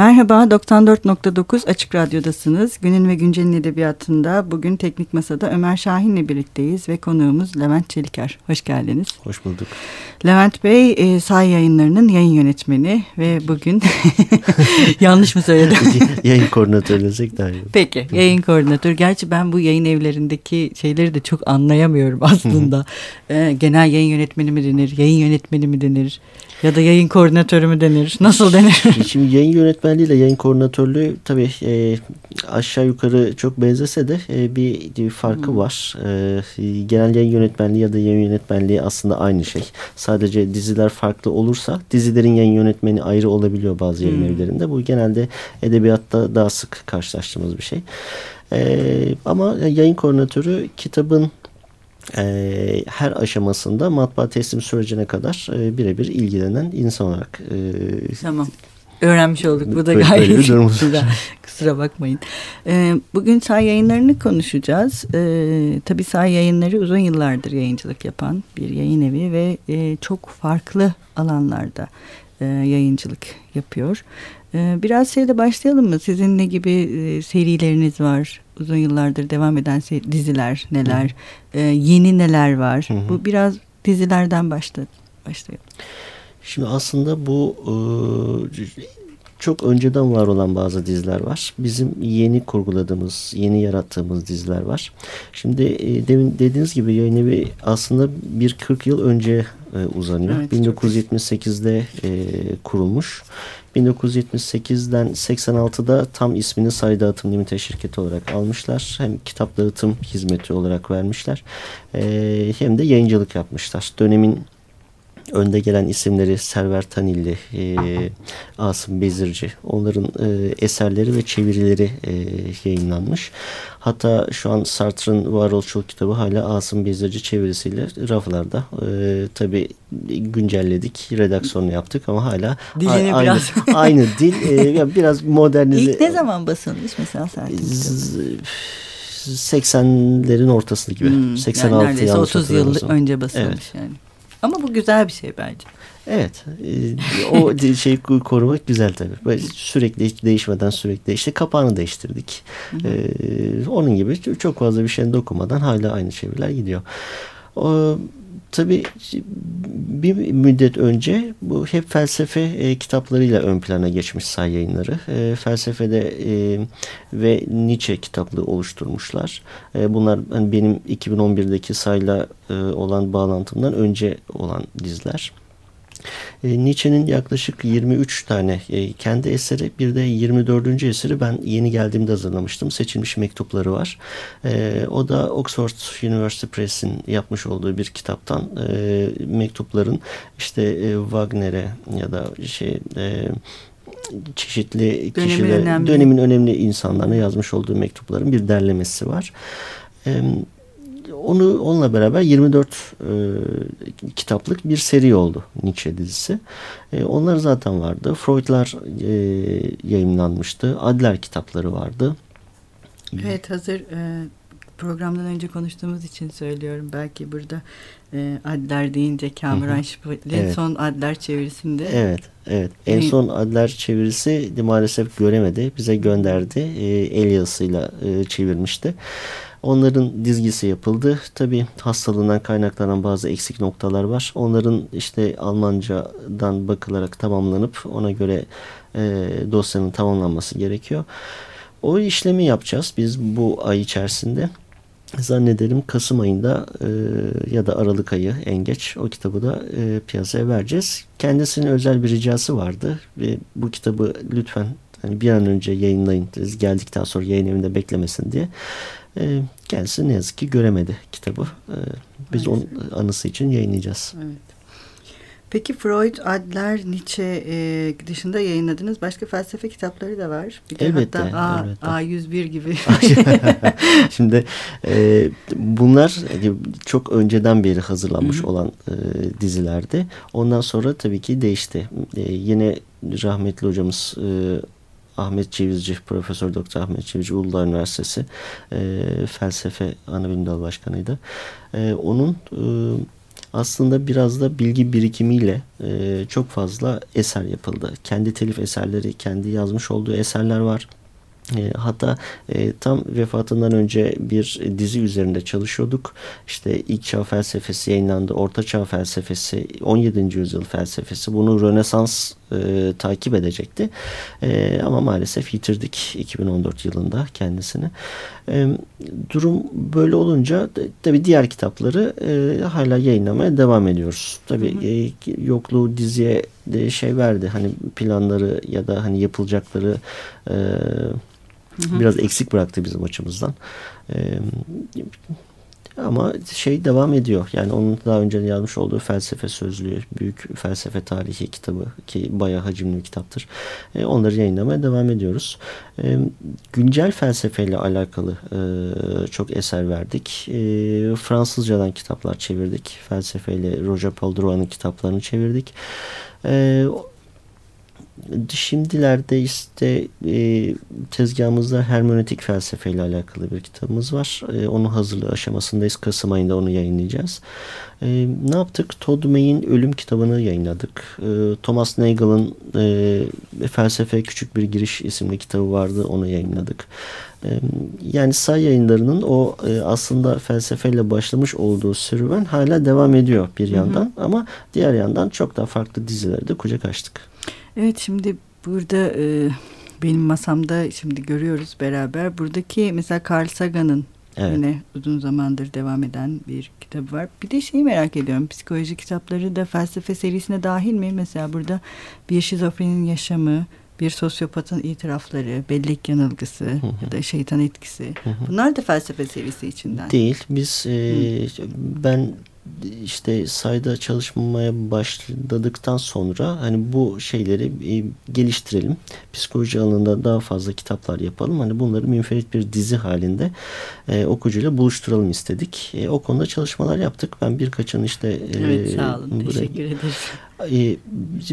Merhaba, 94.9 Açık Radyo'dasınız. Günün ve Güncel'in edebiyatında bugün Teknik Masa'da Ömer Şahin'le birlikteyiz ve konuğumuz Levent Çeliker. Hoş geldiniz. Hoş bulduk. Levent Bey, e, Say Yayınları'nın yayın yönetmeni ve bugün yanlış mı söyledim? yayın koordinatörü desek daha iyi. Peki, yayın koordinatör. Gerçi ben bu yayın evlerindeki şeyleri de çok anlayamıyorum aslında. e, genel yayın yönetmeni mi denir, yayın yönetmeni mi denir? Ya da yayın koordinatörü mü denir? Nasıl denir? Şimdi yayın yönetmenliği ile yayın koordinatörlüğü tabii e, aşağı yukarı çok benzese de e, bir, bir farkı hmm. var. E, genel yayın yönetmenliği ya da yayın yönetmenliği aslında aynı şey. Sadece diziler farklı olursa dizilerin yayın yönetmeni ayrı olabiliyor bazı yayın hmm. evlerinde. Bu genelde edebiyatta daha sık karşılaştığımız bir şey. E, ama yayın koordinatörü kitabın e, her aşamasında matbaa teslim sürecine kadar e, birebir ilgilenen insan olarak. E, tamam. Öğrenmiş olduk. Bu da gayet güzel. Kusura bakmayın. Ee, bugün say yayınlarını konuşacağız. Ee, tabii say yayınları uzun yıllardır yayıncılık yapan bir yayın evi ve e, çok farklı alanlarda e, yayıncılık yapıyor. E, biraz şeyle başlayalım mı? Sizin ne gibi e, serileriniz var? uzun yıllardır devam eden diziler neler, e, yeni neler var. Hı hı. Bu biraz dizilerden başla, başlayalım. Şimdi aslında bu e, çok önceden var olan bazı diziler var. Bizim yeni kurguladığımız, yeni yarattığımız diziler var. Şimdi e, demin dediğiniz gibi yayın evi aslında bir 40 yıl önce e, uzanıyor. Evet, 1978'de e, kurulmuş. 1978'den 86'da tam ismini Say Dağıtım Limite Şirketi olarak almışlar. Hem kitap dağıtım hizmeti olarak vermişler. E, hem de yayıncılık yapmışlar. Dönemin önde gelen isimleri Server Tanilli, e, Asım Bezirci onların e, eserleri ve çevirileri e, yayınlanmış. Hatta şu an Sartre'ın varoluşçuluk kitabı hala Asım Bezirci çevirisiyle raflarda. E, Tabi güncelledik, redaksiyonu yaptık ama hala Dilini aynı, biraz. aynı dil. E, biraz modernize. İlk ne zaman basılmış mesela Sartre'ın 80'lerin ortası gibi. Hmm, 86 yani neredeyse 30 yıl önce basılmış evet. yani. Ama bu güzel bir şey bence. Evet. E, o şeyi korumak güzel tabii. Böyle sürekli değişmeden sürekli işte kapağını değiştirdik. Ee, onun gibi çok fazla bir şeyin dokunmadan hala aynı çeviriler gidiyor. O, tabii bir müddet önce bu hep felsefe e, kitaplarıyla ön plana geçmiş say yayınları. E, felsefede e, ve Nietzsche kitaplığı oluşturmuşlar. E, bunlar hani benim 2011'deki sayla e, olan bağlantımdan önce olan diziler. E, Nietzsche'nin yaklaşık 23 tane e, kendi eseri bir de 24. eseri ben yeni geldiğimde hazırlamıştım. Seçilmiş mektupları var. E, o da Oxford University Press'in yapmış olduğu bir kitaptan e, mektupların işte e, Wagner'e ya da şey... E, çeşitli dönemin kişiler, önemli. dönemin önemli insanlarına yazmış olduğu mektupların bir derlemesi var. E, onu onunla beraber 24 e, kitaplık bir seri oldu Nietzsche dizisi. E, onlar zaten vardı. Freud'lar e, yayınlanmıştı. Adler kitapları vardı. Evet hazır e, programdan önce konuştuğumuz için söylüyorum. Belki burada e, Adler deyince Kamuran Şıpıtlı evet. son Adler çevirisinde. Evet, evet. En son Adler çevirisi maalesef göremedi. Bize gönderdi. E, el yazısıyla e, çevirmişti. Onların dizgisi yapıldı. Tabi hastalığından kaynaklanan bazı eksik noktalar var. Onların işte Almancadan bakılarak tamamlanıp ona göre e, dosyanın tamamlanması gerekiyor. O işlemi yapacağız biz bu ay içerisinde. Zannederim Kasım ayında e, ya da Aralık ayı en geç o kitabı da e, piyasaya vereceğiz. Kendisinin özel bir ricası vardı ve bu kitabı lütfen hani bir an önce yayınlayın geldikten sonra yayın evinde beklemesin diye. E, kendisi ne yazık ki göremedi kitabı. E, biz onun anısı için yayınlayacağız. Evet. Peki Freud, Adler, Nietzsche e, dışında yayınladığınız başka felsefe kitapları da var. Bir de elbette, hatta A, elbette. A101 gibi. Şimdi e, bunlar e, çok önceden beri hazırlanmış Hı -hı. olan e, dizilerdi. Ondan sonra tabii ki değişti. E, yine rahmetli hocamız e, Ahmet Cevizci, Profesör Doktor Ahmet Cevizci Uludağ Üniversitesi e, felsefe ana dal başkanıydı. E, onun e, aslında biraz da bilgi birikimiyle e, çok fazla eser yapıldı. Kendi telif eserleri, kendi yazmış olduğu eserler var. E, hatta e, tam vefatından önce bir dizi üzerinde çalışıyorduk. İşte ilk çağ felsefesi yayınlandı. Orta çağ felsefesi, 17. yüzyıl felsefesi. Bunu Rönesans e, takip edecekti. E, ama maalesef yitirdik 2014 yılında kendisini. E, durum böyle olunca tabi diğer kitapları e, hala yayınlamaya devam ediyoruz. Tabi e, yokluğu diziye de şey verdi. Hani planları ya da hani yapılacakları e, Biraz eksik bıraktı bizim açımızdan. Ee, ama şey devam ediyor. Yani onun daha önce yazmış olduğu felsefe sözlüğü, büyük felsefe tarihi kitabı ki bayağı hacimli bir kitaptır. E, onları yayınlamaya devam ediyoruz. E, güncel felsefeyle alakalı e, çok eser verdik. E, Fransızcadan kitaplar çevirdik. Felsefeyle Roger Paul Drouin'in kitaplarını çevirdik. E, Şimdilerde işte e, tezgahımızda hermenötik felsefeyle alakalı bir kitabımız var. E, onun hazırlığı aşamasındayız. Kasım ayında onu yayınlayacağız. E, ne yaptık? Todd May'in Ölüm kitabını yayınladık. E, Thomas Nagel'ın e, Felsefe Küçük Bir Giriş isimli kitabı vardı. Onu yayınladık. E, yani say yayınlarının o e, aslında felsefeyle başlamış olduğu serüven hala devam ediyor bir yandan. Hı hı. Ama diğer yandan çok daha farklı dizileri de kucak açtık. Evet şimdi burada e, benim masamda şimdi görüyoruz beraber. Buradaki mesela Carl Sagan'ın evet. yine uzun zamandır devam eden bir kitabı var. Bir de şeyi merak ediyorum. Psikoloji kitapları da felsefe serisine dahil mi? Mesela burada bir şizofrenin yaşamı, bir sosyopatın itirafları, bellek yanılgısı hı hı. ya da şeytan etkisi. Hı hı. Bunlar da felsefe serisi içinden. Değil. Biz e, ben işte sayda çalışmaya başladıktan sonra hani bu şeyleri e, geliştirelim. Psikoloji alanında daha fazla kitaplar yapalım. Hani bunları münferit bir dizi halinde e, okuyucuyla buluşturalım istedik. E, o konuda çalışmalar yaptık. Ben birkaçını işte e, Evet sağ olun. Buraya, Teşekkür ederiz. E,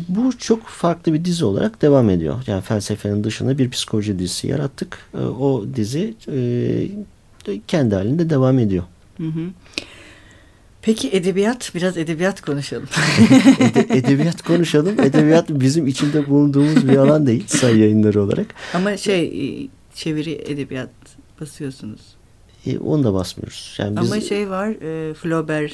bu çok farklı bir dizi olarak devam ediyor. Yani felsefenin dışında bir psikoloji dizisi yarattık. O dizi kendi halinde devam ediyor. Hı hı. Peki edebiyat, biraz edebiyat konuşalım. Ede, edebiyat konuşalım. Edebiyat bizim içinde bulunduğumuz bir alan değil say yayınları olarak. Ama şey e, çeviri edebiyat basıyorsunuz. E, onu da basmıyoruz. Yani biz, Ama şey var e, Flaubert.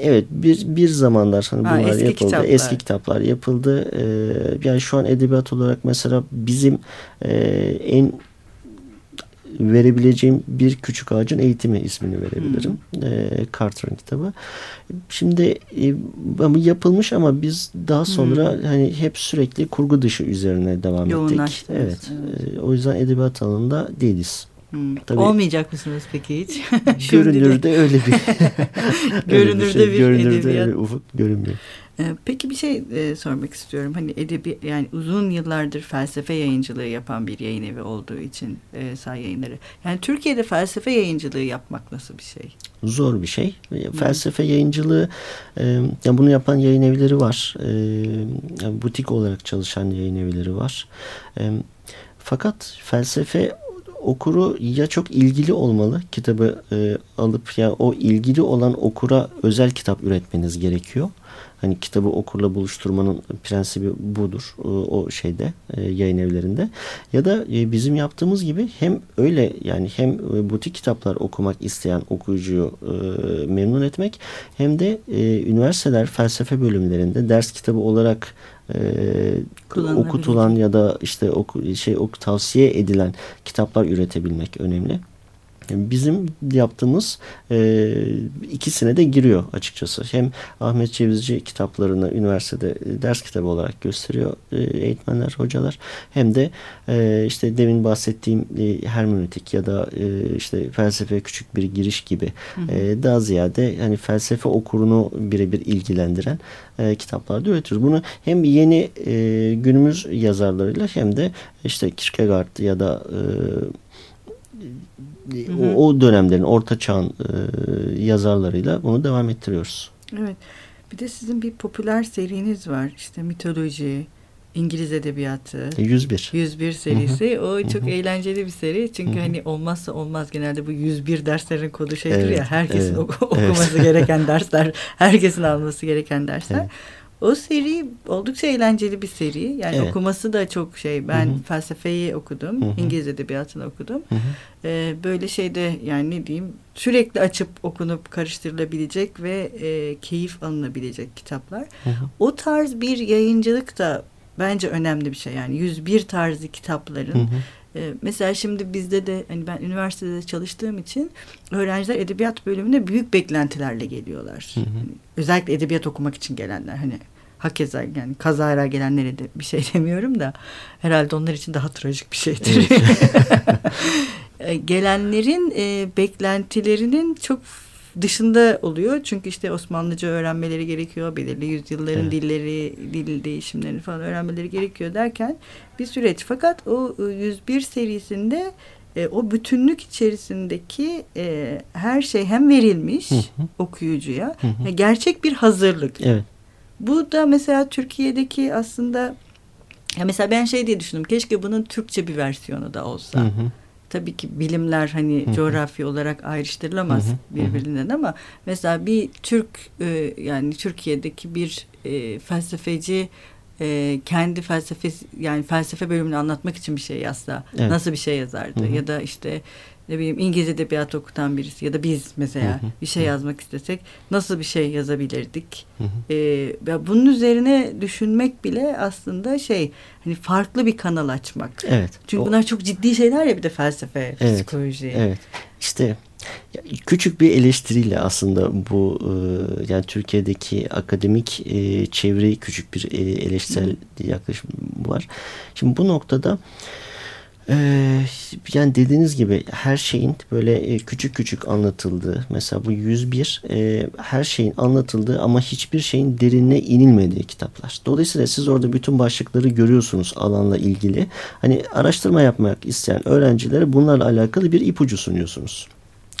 Evet bir bir zamanlar hani bunlar ha, eski yapıldı. Kitaplar. Eski kitaplar yapıldı. Ee, yani şu an edebiyat olarak mesela bizim e, en verebileceğim bir küçük ağacın eğitimi ismini verebilirim. Hmm. E, Carter'ın kitabı. Şimdi e, yapılmış ama biz daha sonra hmm. hani hep sürekli kurgu dışı üzerine devam ettik. Evet. evet. E, o yüzden edebiyat alanında değiliz. Hmm. Tabii, Olmayacak mısınız peki hiç? görünürde öyle bir görünürde bir, şey, bir görünürde edebiyat. bir ufuk görünmüyor. Ee, peki bir şey e, sormak istiyorum. Hani edebi yani uzun yıllardır felsefe yayıncılığı yapan bir yayın evi olduğu için e, say yayınları. Yani Türkiye'de felsefe yayıncılığı yapmak nasıl bir şey? Zor bir şey. Felsefe yayıncılığı e, yani bunu yapan yayın evleri var. E, yani butik olarak çalışan yayın evleri var. E, fakat felsefe okuru ya çok ilgili olmalı kitabı e, alıp ya o ilgili olan okura özel kitap üretmeniz gerekiyor Hani kitabı okurla buluşturmanın prensibi budur e, o şeyde e, yayın evlerinde. Ya da e, bizim yaptığımız gibi hem öyle yani hem butik kitaplar okumak isteyen okuyucuyu memnun etmek hem de üniversiteler felsefe bölümlerinde ders kitabı olarak okutulan ya da işte oku, şey ok, tavsiye edilen kitaplar üretebilmek önemli. Bizim yaptığımız e, ikisine de giriyor açıkçası. Hem Ahmet Cevizci kitaplarını üniversitede e, ders kitabı olarak gösteriyor e, eğitmenler, hocalar. Hem de e, işte demin bahsettiğim e, hermenötik ya da e, işte felsefe küçük bir giriş gibi hı hı. E, daha ziyade hani felsefe okurunu birebir ilgilendiren e, kitaplarda üretiyoruz. Bunu hem yeni e, günümüz yazarlarıyla hem de işte Kierkegaard ya da e, Hı hı. O, dönemlerin orta çağın e, yazarlarıyla bunu devam ettiriyoruz. Evet. Bir de sizin bir popüler seriniz var. İşte mitoloji, İngiliz Edebiyatı. 101. 101 serisi. Hı hı. O çok hı hı. eğlenceli bir seri. Çünkü hı hı. hani olmazsa olmaz genelde bu 101 derslerin kodu şeydir evet, ya. Herkesin evet, oku, okuması evet. gereken dersler. Herkesin alması gereken dersler. Evet. O seri oldukça eğlenceli bir seri. Yani evet. okuması da çok şey. Ben Hı-hı. felsefeyi okudum. Hı-hı. İngiliz edebiyatını okudum. Ee, böyle şeyde yani ne diyeyim sürekli açıp okunup karıştırılabilecek ve e, keyif alınabilecek kitaplar. Hı-hı. O tarz bir yayıncılık da bence önemli bir şey. Yani 101 tarzı kitapların hı hı. E, mesela şimdi bizde de hani ben üniversitede çalıştığım için öğrenciler edebiyat bölümüne büyük beklentilerle geliyorlar. Hı hı. Hani, özellikle edebiyat okumak için gelenler hani hakeza yani kazara gelenlere de bir şey demiyorum da herhalde onlar için daha trajik bir şeydir. Evet. E, gelenlerin e, beklentilerinin çok dışında oluyor. Çünkü işte Osmanlıca öğrenmeleri gerekiyor. Belirli yüzyılların evet. dilleri, dil değişimlerini falan öğrenmeleri gerekiyor derken bir süreç. Fakat o 101 e, serisinde e, o bütünlük içerisindeki e, her şey hem verilmiş hı hı. okuyucuya hı hı. gerçek bir hazırlık. Evet. Bu da mesela Türkiye'deki aslında ya mesela ben şey diye düşündüm. Keşke bunun Türkçe bir versiyonu da olsa. Hı hı tabii ki bilimler hani Hı-hı. coğrafya olarak ayrıştırılamaz Hı-hı. birbirinden ama mesela bir Türk e, yani Türkiye'deki bir e, felsefeci e, kendi felsefesi yani felsefe bölümünü anlatmak için bir şey yazsa evet. nasıl bir şey yazardı Hı-hı. ya da işte ne bileyim İngiliz edebiyatı okutan birisi ya da biz mesela hı hı. bir şey yazmak istesek nasıl bir şey yazabilirdik? Hı hı. Ee, bunun üzerine düşünmek bile aslında şey hani farklı bir kanal açmak. Evet. Çünkü o... bunlar çok ciddi şeyler ya bir de felsefe, evet. psikoloji. Evet. İşte küçük bir eleştiriyle aslında bu e, yani Türkiye'deki akademik e, çevreyi küçük bir e, eleştirel yaklaşım var. Şimdi bu noktada ee, yani dediğiniz gibi her şeyin böyle e, küçük küçük anlatıldığı mesela bu 101 e, her şeyin anlatıldığı ama hiçbir şeyin derinine inilmediği kitaplar. Dolayısıyla siz orada bütün başlıkları görüyorsunuz alanla ilgili. Hani araştırma yapmak isteyen öğrencilere bunlarla alakalı bir ipucu sunuyorsunuz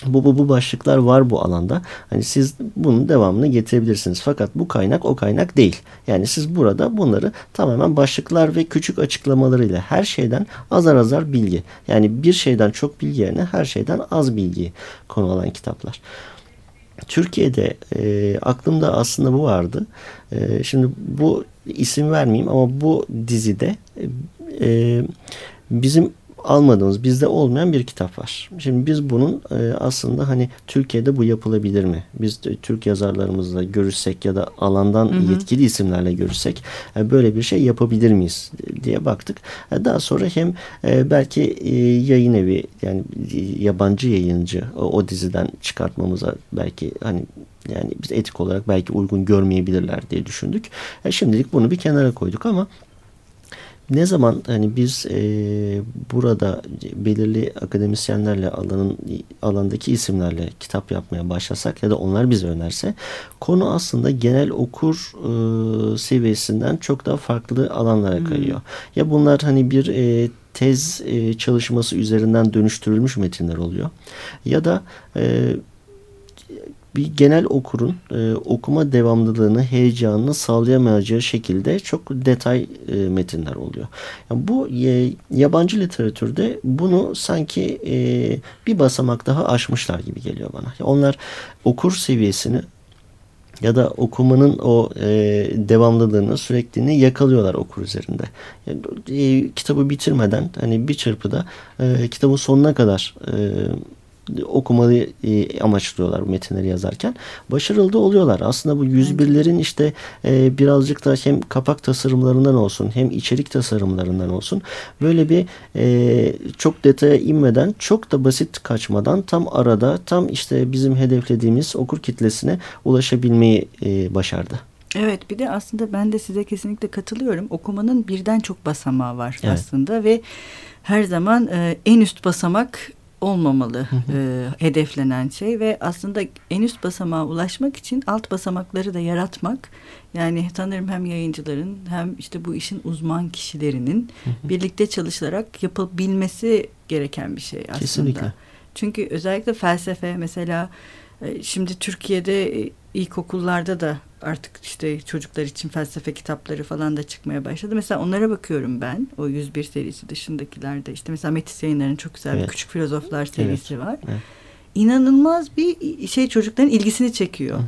bu, bu, bu başlıklar var bu alanda. Hani siz bunun devamını getirebilirsiniz. Fakat bu kaynak o kaynak değil. Yani siz burada bunları tamamen başlıklar ve küçük açıklamalarıyla her şeyden azar azar bilgi. Yani bir şeyden çok bilgi yerine her şeyden az bilgi konu alan kitaplar. Türkiye'de e, aklımda aslında bu vardı. E, şimdi bu isim vermeyeyim ama bu dizide e, bizim almadığımız, bizde olmayan bir kitap var. Şimdi biz bunun e, aslında hani Türkiye'de bu yapılabilir mi? Biz de, Türk yazarlarımızla görüşsek ya da alandan hı hı. yetkili isimlerle görüşsek e, böyle bir şey yapabilir miyiz diye baktık. E, daha sonra hem e, belki e, yayın evi yani yabancı yayıncı o, o diziden çıkartmamıza belki hani yani biz etik olarak belki uygun görmeyebilirler diye düşündük. E, şimdilik bunu bir kenara koyduk ama ne zaman hani biz e, burada belirli akademisyenlerle alanın alandaki isimlerle kitap yapmaya başlasak ya da onlar bize önerse konu aslında genel okur e, seviyesinden çok daha farklı alanlara hmm. kayıyor. Hmm. Ya bunlar hani bir e, tez e, çalışması üzerinden dönüştürülmüş metinler oluyor. Ya da e, bir genel okurun e, okuma devamlılığını, heyecanını sağlayamayacağı şekilde çok detay e, metinler oluyor. Yani bu e, yabancı literatürde bunu sanki e, bir basamak daha aşmışlar gibi geliyor bana. Yani onlar okur seviyesini ya da okumanın o e, devamlılığını sürekliliğini yakalıyorlar okur üzerinde. Yani, e, kitabı bitirmeden hani bir çırpıda e, kitabın sonuna kadar e, okumayı e, amaçlıyorlar metinleri yazarken. Başarılı da oluyorlar. Aslında bu 101'lerin işte e, birazcık da hem kapak tasarımlarından olsun hem içerik tasarımlarından olsun böyle bir e, çok detaya inmeden çok da basit kaçmadan tam arada tam işte bizim hedeflediğimiz okur kitlesine ulaşabilmeyi e, başardı. Evet bir de aslında ben de size kesinlikle katılıyorum. Okumanın birden çok basamağı var evet. aslında ve her zaman e, en üst basamak olmamalı E, hedeflenen şey ve aslında en üst basamağa ulaşmak için alt basamakları da yaratmak yani sanırım hem yayıncıların hem işte bu işin uzman kişilerinin birlikte çalışarak yapabilmesi gereken bir şey aslında. Kesinlikle. Çünkü özellikle felsefe mesela e, şimdi Türkiye'de e, ilkokullarda da artık işte çocuklar için felsefe kitapları falan da çıkmaya başladı. Mesela onlara bakıyorum ben. O 101 serisi dışındakilerde işte mesela Metis Yayınları'nın çok güzel evet. bir Küçük Filozoflar serisi evet. var. Evet. İnanılmaz bir şey çocukların ilgisini çekiyor. Hı hı.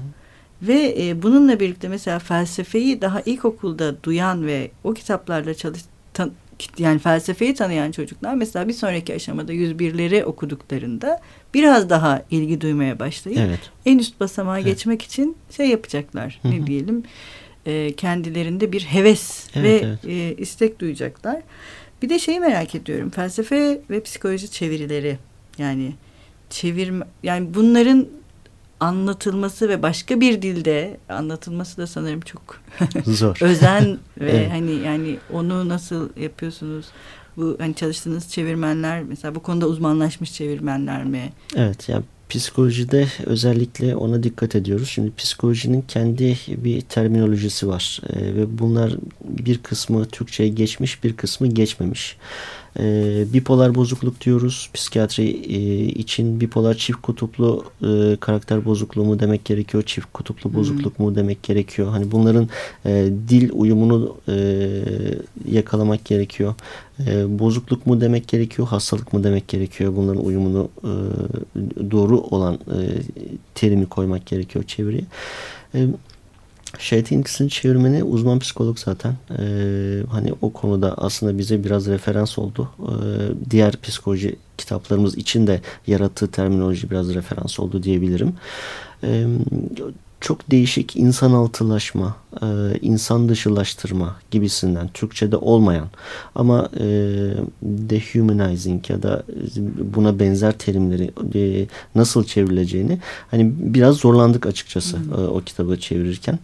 Ve e, bununla birlikte mesela felsefeyi daha ilkokulda duyan ve o kitaplarla çalış tan, yani felsefeyi tanıyan çocuklar mesela bir sonraki aşamada 101'leri okuduklarında biraz daha ilgi duymaya başlayıp evet. en üst basamağa evet. geçmek için şey yapacaklar. Hı-hı. Ne diyelim? E, kendilerinde bir heves evet, ve evet. E, istek duyacaklar. Bir de şeyi merak ediyorum. Felsefe ve psikoloji çevirileri yani çevirme yani bunların anlatılması ve başka bir dilde anlatılması da sanırım çok zor. özen ve evet. hani yani onu nasıl yapıyorsunuz? Bu hani çalıştığınız çevirmenler mesela bu konuda uzmanlaşmış çevirmenler mi? Evet yani psikolojide özellikle ona dikkat ediyoruz. Şimdi psikolojinin kendi bir terminolojisi var ee, ve bunlar bir kısmı Türkçe'ye geçmiş bir kısmı geçmemiş. E, bipolar bozukluk diyoruz. Psikiyatri e, için bipolar çift kutuplu e, karakter bozukluğu mu demek gerekiyor? Çift kutuplu hmm. bozukluk mu demek gerekiyor? Hani bunların e, dil uyumunu e, yakalamak gerekiyor. E, bozukluk mu demek gerekiyor? Hastalık mı demek gerekiyor? Bunların uyumunu e, doğru olan e, terimi koymak gerekiyor çeviriye. E, Şeytan ilgisini çevirmeni uzman psikolog zaten. Ee, hani o konuda aslında bize biraz referans oldu. Ee, diğer psikoloji kitaplarımız için de yarattığı terminoloji biraz referans oldu diyebilirim. Ee, çok değişik insan altılaşma, e, insan dışılaştırma gibisinden Türkçe'de olmayan ama e, dehumanizing ya da buna benzer terimleri e, nasıl çevrileceğini hani biraz zorlandık açıkçası e, o kitabı çevirirken.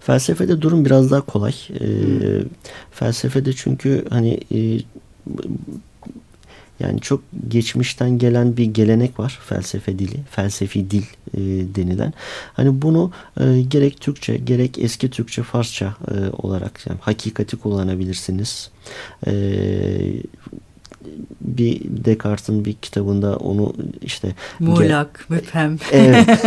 Felsefede durum biraz daha kolay. E, hmm. Felsefede çünkü hani e, yani çok geçmişten gelen bir gelenek var felsefe dili, felsefi dil e, denilen. Hani bunu e, gerek Türkçe gerek eski Türkçe Farsça e, olarak yani hakikati kullanabilirsiniz. E, bir Descartes'in bir kitabında onu işte muğlak, müphem. Evet.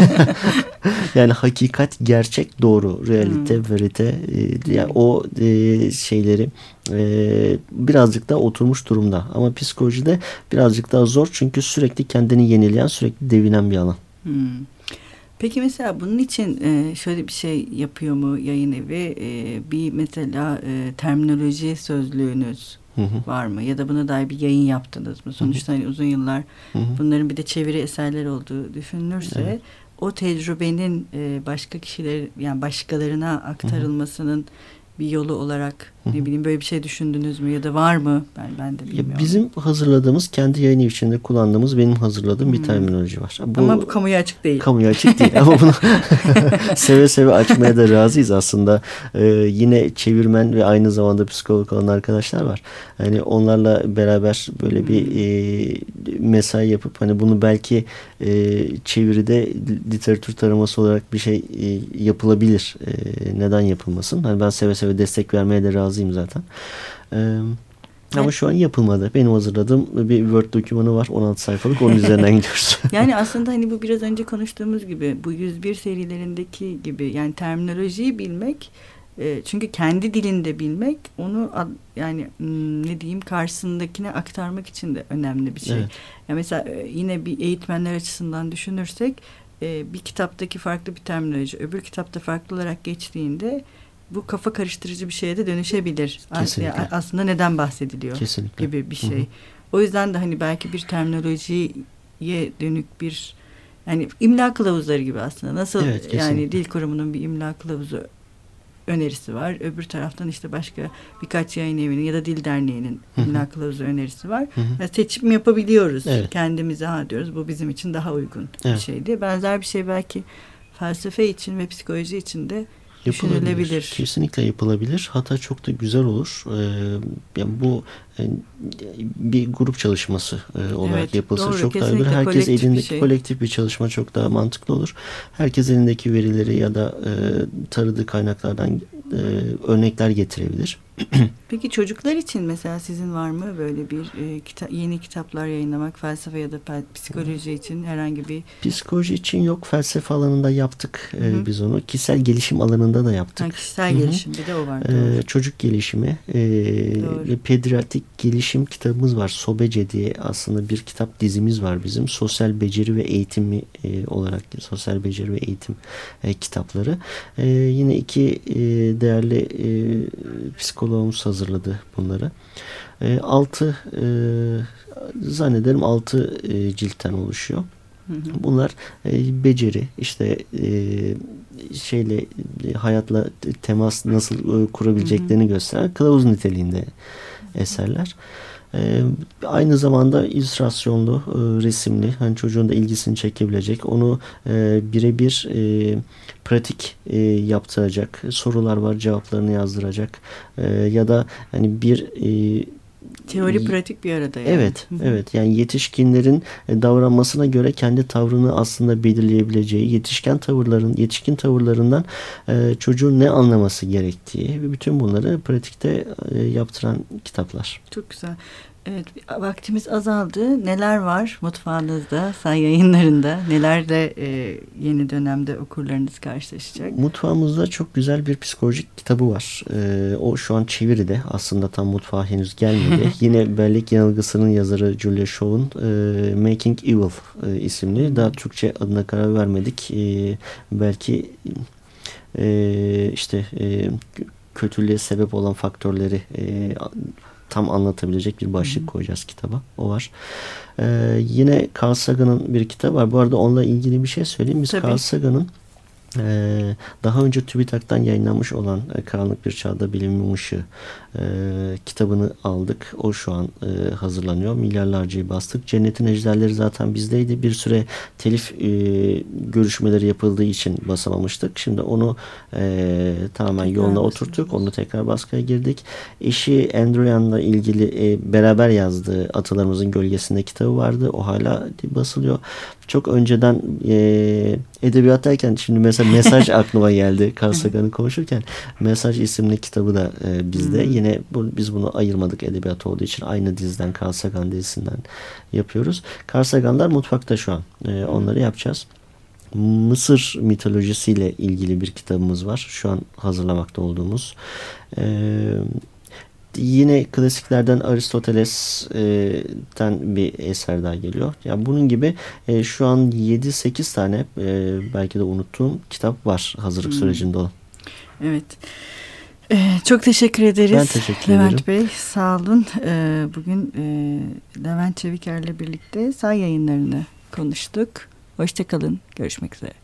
yani hakikat, gerçek, doğru, realite, hmm. verite e, yani o e, şeyleri e, birazcık daha oturmuş durumda. Ama psikolojide birazcık daha zor çünkü sürekli kendini yenileyen, sürekli devinen bir alan. Hmm. Peki mesela bunun için e, şöyle bir şey yapıyor mu yayın evi? E, bir mesela e, terminoloji sözlüğünüz Hı hı. var mı? Ya da buna dair bir yayın yaptınız mı? Sonuçta hı hı. Hani uzun yıllar hı hı. bunların bir de çeviri eserler olduğu düşünülürse evet. o tecrübenin e, başka kişiler yani başkalarına aktarılmasının hı hı bir yolu olarak ne bileyim böyle bir şey düşündünüz mü ya da var mı? Ben ben de bilmiyorum. Ya bizim hazırladığımız kendi yayın içinde kullandığımız benim hazırladığım hmm. bir terminoloji var. Bu, ama bu kamuya açık değil. Kamuya açık değil ama bunu seve seve açmaya da razıyız aslında. Ee, yine çevirmen ve aynı zamanda psikolog olan arkadaşlar var. Hani onlarla beraber böyle bir e, mesai yapıp hani bunu belki e, çeviride literatür taraması olarak bir şey e, yapılabilir. E, neden yapılmasın? Hani ben seve seve destek vermeye de razıyım zaten. Ee, ama şu an yapılmadı. Benim hazırladığım bir Word dokümanı var. 16 sayfalık. Onun üzerinden gidiyoruz. yani aslında hani bu biraz önce konuştuğumuz gibi bu 101 serilerindeki gibi yani terminolojiyi bilmek e, çünkü kendi dilinde bilmek onu yani hmm, ne diyeyim karşısındakine aktarmak için de önemli bir şey. Evet. Yani mesela e, yine bir eğitmenler açısından düşünürsek e, bir kitaptaki farklı bir terminoloji öbür kitapta farklı olarak geçtiğinde bu kafa karıştırıcı bir şeye de dönüşebilir. Kesinlikle. Aslında neden bahsediliyor Kesinlikle. gibi bir şey. Hı hı. O yüzden de hani belki bir terminolojiye dönük bir yani imla kılavuzları gibi aslında. Nasıl evet, yani dil kurumunun bir imla kılavuzu önerisi var. Öbür taraftan işte başka birkaç yayın evinin ya da dil derneğinin imla kılavuzu önerisi var. Hı hı. Yani seçim yapabiliyoruz. Evet. Kendimize ha diyoruz bu bizim için daha uygun evet. bir şeydi. Benzer bir şey belki felsefe için ve psikoloji için de Yapılabilir. Kesinlikle yapılabilir. Hatta çok da güzel olur. Ee, yani bu e, bir grup çalışması e, olarak evet, yapılsa doğru, çok daha iyi Herkes elindeki bir şey. kolektif bir çalışma çok daha mantıklı olur. Herkes elindeki verileri ya da e, taradığı kaynaklardan e, örnekler getirebilir. Peki çocuklar için mesela sizin var mı böyle bir e, kita yeni kitaplar yayınlamak felsefe ya da psikoloji için herhangi bir? Psikoloji için yok felsefe alanında yaptık e, Hı -hı. biz onu. Kişisel gelişim alanında da yaptık. Ha, kişisel Hı -hı. gelişim bir de o var. E, çocuk gelişimi e, pediatrik gelişim kitabımız var. Sobece diye aslında bir kitap dizimiz var bizim. Sosyal beceri ve eğitimi e, olarak sosyal beceri ve eğitim e, kitapları. E, yine iki e, değerli e, psikoloğumuz hazırladı bunları. E, altı e, zannederim altı e, ciltten oluşuyor. Bunlar e, beceri işte e, şeyle e, hayatla temas nasıl e, kurabileceklerini gösteren kılavuz niteliğinde eserler. E, aynı zamanda illüstrasyonlu, e, resimli, hani çocuğun da ilgisini çekebilecek, onu e, birebir e, pratik yaptıracak sorular var, cevaplarını yazdıracak ya da hani bir Teori pratik bir arada yani. Evet, evet. Yani yetişkinlerin e, davranmasına göre kendi tavrını aslında belirleyebileceği, yetişken tavırların, yetişkin tavırlarından e, çocuğun ne anlaması gerektiği ve bütün bunları pratikte e, yaptıran kitaplar. Çok güzel. Evet vaktimiz azaldı. Neler var mutfağınızda, say yayınlarında? Neler de e, yeni dönemde okurlarınız karşılaşacak? Mutfağımızda çok güzel bir psikolojik kitabı var. E, o şu an çeviride. Aslında tam mutfağa henüz gelmedi. Yine Bellek Yanılgısı'nın yazarı Julia Shaw'un e, Making Evil e, isimli. Daha Türkçe adına karar vermedik. E, belki e, işte e, kötülüğe sebep olan faktörleri e, tam anlatabilecek bir başlık koyacağız kitaba. O var. Ee, yine Carl Sagan'ın bir kitabı var. Bu arada onunla ilgili bir şey söyleyeyim. Biz Tabii. Carl Sagan'ın ee, daha önce TÜBİTAK'tan yayınlanmış olan e, Karanlık Bir Çağda Bilimin Işığı e, kitabını aldık. O şu an e, hazırlanıyor. Milyarlarcayı bastık. Cennetin Ejderleri zaten bizdeydi. Bir süre telif e, görüşmeleri yapıldığı için basamamıştık. Şimdi onu e, tamamen tekrar yoluna oturttuk. Onu tekrar baskıya girdik. Eşi Andrian'la ilgili e, beraber yazdığı Atalarımızın Gölgesinde kitabı vardı. O hala basılıyor. Çok önceden e, edebiyattayken şimdi mesela mesaj aklıma geldi Carl Sagan'ı konuşurken. Mesaj isimli kitabı da e, bizde. Hmm. Yine bu, biz bunu ayırmadık edebiyat olduğu için. Aynı diziden Carl Sagan dizisinden yapıyoruz. Carl Sagan'lar mutfakta şu an. E, onları yapacağız. Mısır mitolojisiyle ilgili bir kitabımız var. Şu an hazırlamakta olduğumuz. Eee yine klasiklerden Aristoteles'ten bir eser daha geliyor. Yani bunun gibi e, şu an 7-8 tane e, belki de unuttuğum kitap var hazırlık hmm. sürecinde olan. Evet. Ee, çok teşekkür ederiz. Ben teşekkür Levent ederim. Bey sağ olun. Ee, bugün e, Levent Çeviker'le birlikte say yayınlarını konuştuk. Hoşçakalın. Görüşmek üzere.